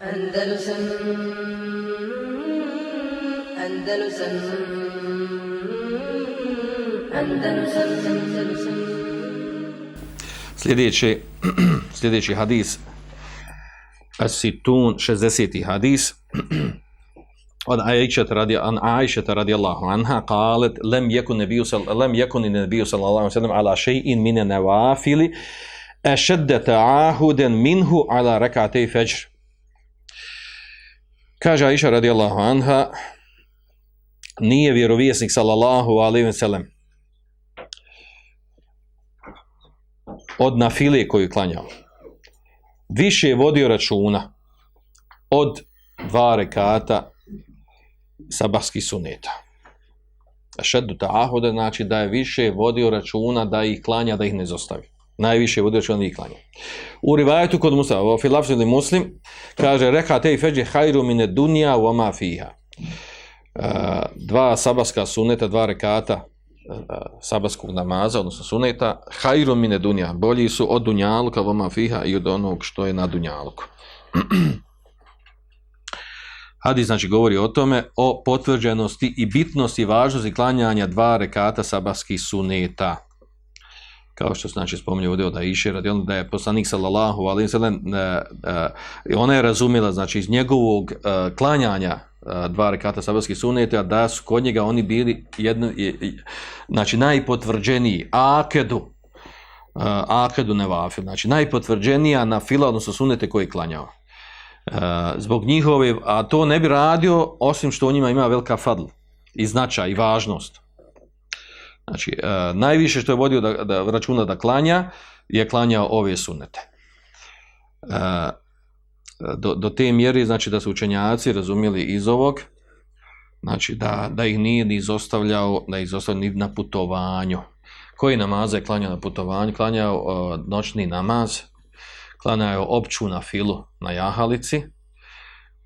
Andalusam Andalusam Andalusam Andalusam Sljedeći, sljedeći hadis As-Situn 60. hadis od Aisha radi an Aisha radijallahu anha qalet lam yakun nabiyyu sallallahu lam yakun nabiyyu sallallahu alejhi ve sellem ala shay'in min an-nawafil ashadda ta'ahudan minhu ala rak'atay fajr Kaže Aisha radijallahu anha nije vjerovjesnik sallallahu alejhi ve sellem od nafile koju klanjao više je vodio računa od dva rekata sabahskih suneta. Šeddu ta'ahuda znači da je više vodio računa da ih klanja, da ih ne zostavi. Najviše je vodio računa. U rivajetu kod Musa, u filafsu ili muslim, kaže, reka te i feđe hajru mine dunja u oma fiha. E, dva sabaska suneta, dva rekata e, sabaskog namaza, odnosno suneta, hajru mine dunja, bolji su od dunjaluka u oma fiha i od onog što je na dunjaluku. Hadis znači govori o tome o potvrđenosti i bitnosti i važnosti klanjanja dva rekata sabaskih suneta. Kao što znači spominje ovdje od Aisha radi da je poslanik sallallahu alejhi ve sellem ona je razumjela znači iz njegovog uh, klanjanja uh, dva rekata sabaskih suneta da su kod njega oni bili jedno znači najpotvrđeniji akedu uh, akedu nevafil znači najpotvrđenija na fila odnosno sunete koje je klanjao zbog njihove, a to ne bi radio osim što u njima ima velika fadl i značaj i važnost. Znači, e, najviše što je vodio da, da računa da klanja, je klanjao ove sunete. Uh, e, do, do te mjeri, znači da su učenjaci razumijeli iz ovog, znači da, da ih nije ni izostavljao, da ih izostavljao ni na putovanju. Koji namaze je klanjao na putovanju? Klanjao e, noćni namaz, klanjao opću na filu na jahalici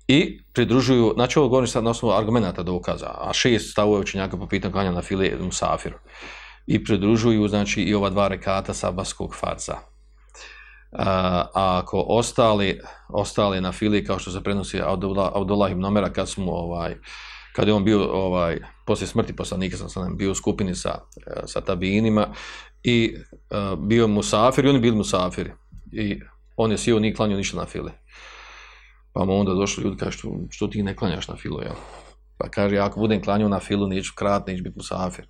i pridružuju, znači ovo govorim sad na osnovu argumenta dokaza, a šest stavuje učenjaka po pitanju klanja na file musafiru. I pridružuju, znači, i ova dva rekata sabaskog farza. A, a ako ostali, ostali na fili, kao što se prenosi Abdullah ibn Omera, kad smo, ovaj, kad je on bio, ovaj, poslije smrti poslanika, sam sam bio u skupini sa, eh, sa tabinima, i uh, bio musafir, i oni bili musafiri. I on je sio, nije klanio ništa na file. Pa mu onda došli ljudi, kaže, što, što ti ne klanjaš na filu, jel? Pa kaže, ako budem klanio na filu, neću krat, neću biti musafir.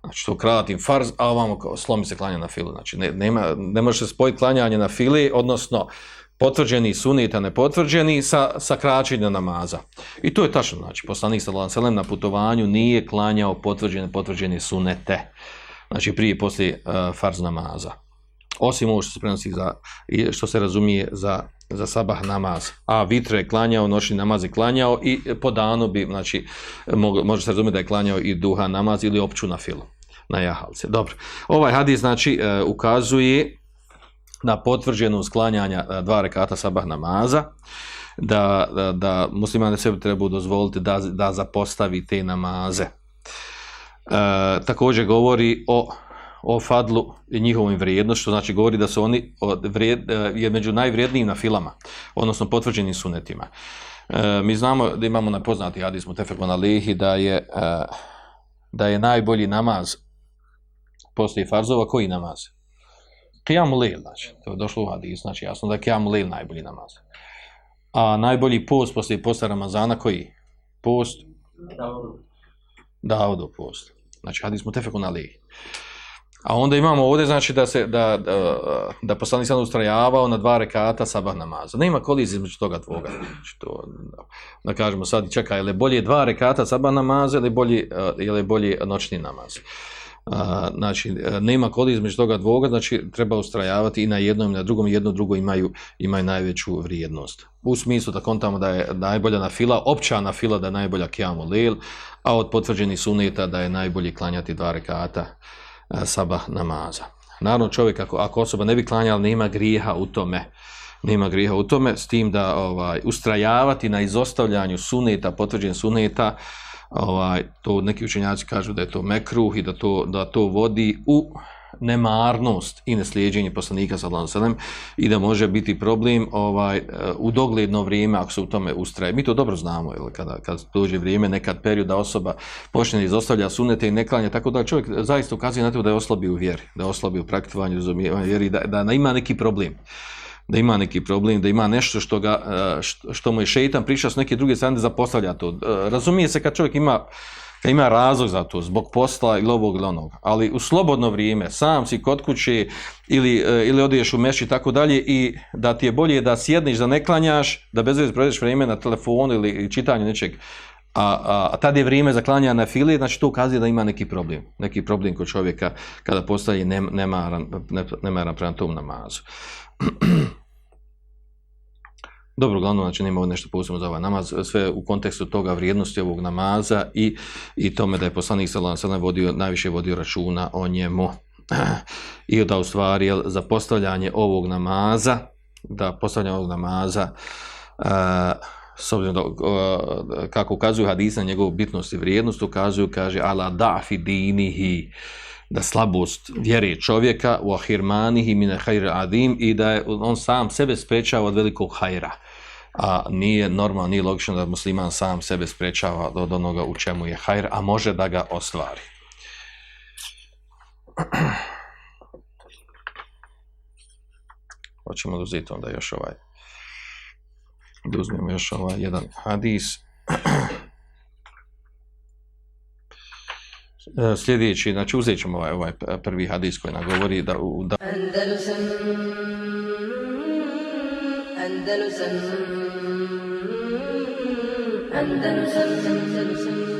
Znači, to kratim farz, a ovamo kao, slomi se klanja na filu. Znači, ne, nema, ne može se spojiti klanjanje na fili, odnosno, potvrđeni sunita nepotvrđeni sa, sa kraćenja namaza. I to je tačno, znači, poslanik sallallahu alejhi na putovanju nije klanjao potvrđene potvrđene sunete. Znači, prije i poslije uh, farz namaza osim ovo što se prenosi za, što se razumije za, za sabah namaz. A vitre je klanjao, noćni namaz je klanjao i po danu bi, znači, može se razumjeti da je klanjao i duha namaz ili opću na filu, na jahalce. Dobro. Ovaj hadis, znači, e, ukazuje na potvrđenu sklanjanja e, dva rekata sabah namaza, da, da, da muslimane sebi treba dozvoliti da, da zapostavi te namaze. E, također govori o o fadlu i njihovom vrijednošću, što znači govori da su oni od vrijed, e, je među najvrijednijim na filama, odnosno potvrđenim sunetima. E, mi znamo da imamo na poznati hadis Mutefekon Alihi da je, e, da je najbolji namaz poslije farzova, koji namaz? Qiyam lil, znači, to je došlo u hadis, znači jasno da je Qiyam lil najbolji namaz. A najbolji post poslije posta Ramazana, koji? Post? Daudu. Daudu post. Znači hadis Mutefekon Alihi. A onda imamo ovdje znači da se da da, da poslanik sam ustrajavao na dva rekata sabah namaza. Nema kolizije između toga dvoga. Znači to da, da kažemo sad čekaj, je li bolje dva rekata sabah namaza ili bolji eh, je li bolji noćni namaz. A, znači nema kolizije između toga dvoga, znači treba ustrajavati i na jednom i na drugom, jedno drugo imaju imaju najveću vrijednost. U smislu da kontamo da je najbolja na fila, opća na fila da je najbolja kiamu lil, a od potvrđenih suneta da je najbolje klanjati dva rekata E, sabah namaza. Naravno čovjek ako, ako osoba ne bi klanjala nema grijeha u tome, nema grijeha u tome, s tim da ovaj ustrajavati na izostavljanju suneta, potvrđen suneta, ovaj, to neki učenjaci kažu da je to mekruh i da to, da to vodi u nemarnost i neslijeđenje poslanika sallallahu alejhi ve sellem i da može biti problem ovaj e, u dogledno vrijeme ako se u tome ustraje. Mi to dobro znamo, jel, kada kad dođe vrijeme, nekad period da osoba počne da izostavlja sunete i ne klanja, tako da čovjek zaista ukazuje na to da je oslabio vjeru, vjeri, da je oslabio praktikovanje praktikovanju, vjeri, da, da ima neki problem da ima neki problem, da ima nešto što, ga, e, što, što mu je šeitan prišao s neke druge strane da zapostavlja to. E, razumije se kad čovjek ima E, ima razlog za to, zbog posla ili ovog ili onog, ali u slobodno vrijeme, sam si kod kuće ili, e, ili odiješ u meši i tako dalje i da ti je bolje da sjedniš, da ne klanjaš, da bez veze provedeš vrijeme na telefonu ili čitanju nečeg, a, a, a tad je vrijeme za klanja na fili, znači to ukazuje da ima neki problem, neki problem kod čovjeka kada postaje nemaran, nemaran prema tom namazu. Dobro, glavno, znači nema nešto posebno za ovaj namaz, sve u kontekstu toga vrijednosti ovog namaza i, i tome da je poslanik sallallahu alejhi vodio najviše vodio računa o njemu. I da u stvari je za postavljanje ovog namaza, da postavljanje ovog namaza uh, s obzirom da, uh, kako ukazuju hadisa njegovu bitnost i vrijednost, ukazuju, kaže, ala dafi dinihi, da slabost vjere čovjeka u ahirmanihi mine hajra adim i da je on sam sebe sprečava od velikog hajra a nije normalno, nije logično da musliman sam sebe sprečava od onoga u čemu je hajr, a može da ga ostvari. Hoćemo da uzeti onda još ovaj, da uzmemo još ovaj jedan hadis. E, sljedeći, znači uzet ćemo ovaj, ovaj prvi hadis koji nam govori da... da... Andalusam, Andalusam, Andalusam, Andalusam, Andalusam.